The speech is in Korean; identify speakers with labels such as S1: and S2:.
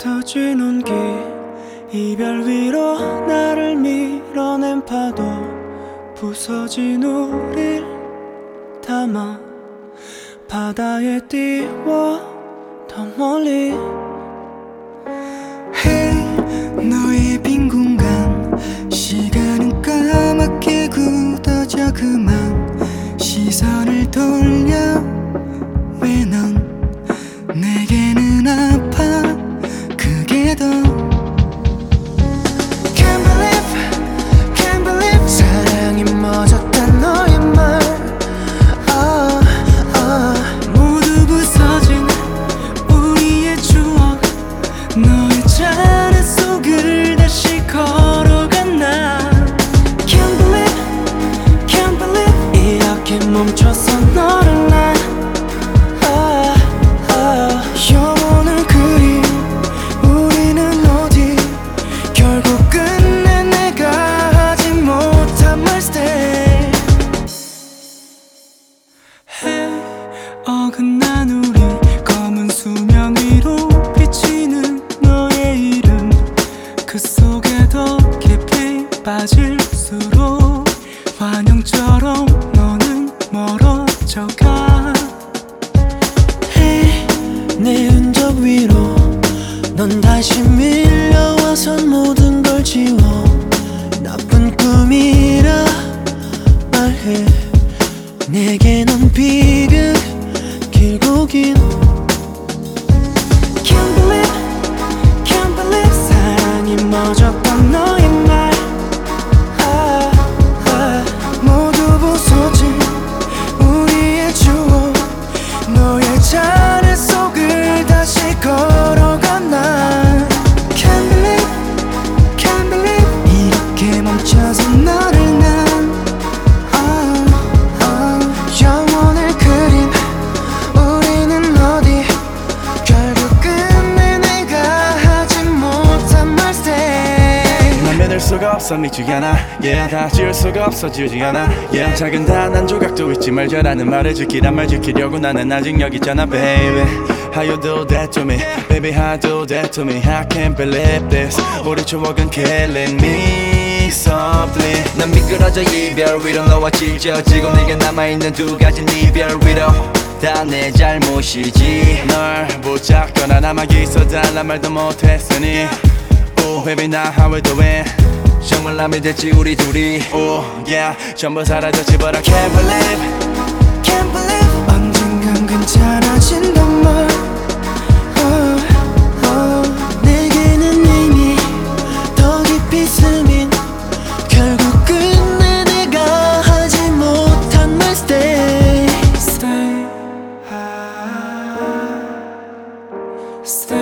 S1: 흩어진 기 이별
S2: 위로 나를 밀어낸 파도 부서진 우릴 담아 바다에 띄워 더 멀리 멈춰서 너를 난 아, 아.
S3: 영원을 그린 우리는 어디?
S2: 결국 끝내 내가 하지 못한 말 Hey
S3: 어긋난 우리 검은 수명 위로
S2: 비치는
S3: 너의 이름.
S2: 그 속에 더 깊이 빠질 넌 다시 밀려와서 모든 걸 지워. 나쁜 꿈이라 말해. 내게 넌 비극 길고 긴
S4: 믿을 수가 없어 믿지 않아 yeah, 다 지울 수가 없어 지우지 않아. Yeah, 작은 단 한 조각도 잊지 말자라는 말을 지키란 말 지키려고 나는 아직 여기 있잖아 baby. How you do that to me? Baby how do that to me? I can't believe this. 우리 추억은 killing me softly. 난 미끄러져 이별 위로 너와 찢어지고 내게 남아있는 두 가지 이별 위로 다내 잘못이지. 널 붙잡거나 남아 있어 달란 말도 못했으니 oh, Baby now how we doing 정말 남이 됐지 우리 둘이 oh, yeah. 전부 사라졌지 but I can't believe
S3: Can't believe 언젠간 괜찮아진단
S2: 말 oh, oh. 내게는 이미 더 깊이 스민 결국 끝내 내가 하지 못한 말 stay Stay, stay.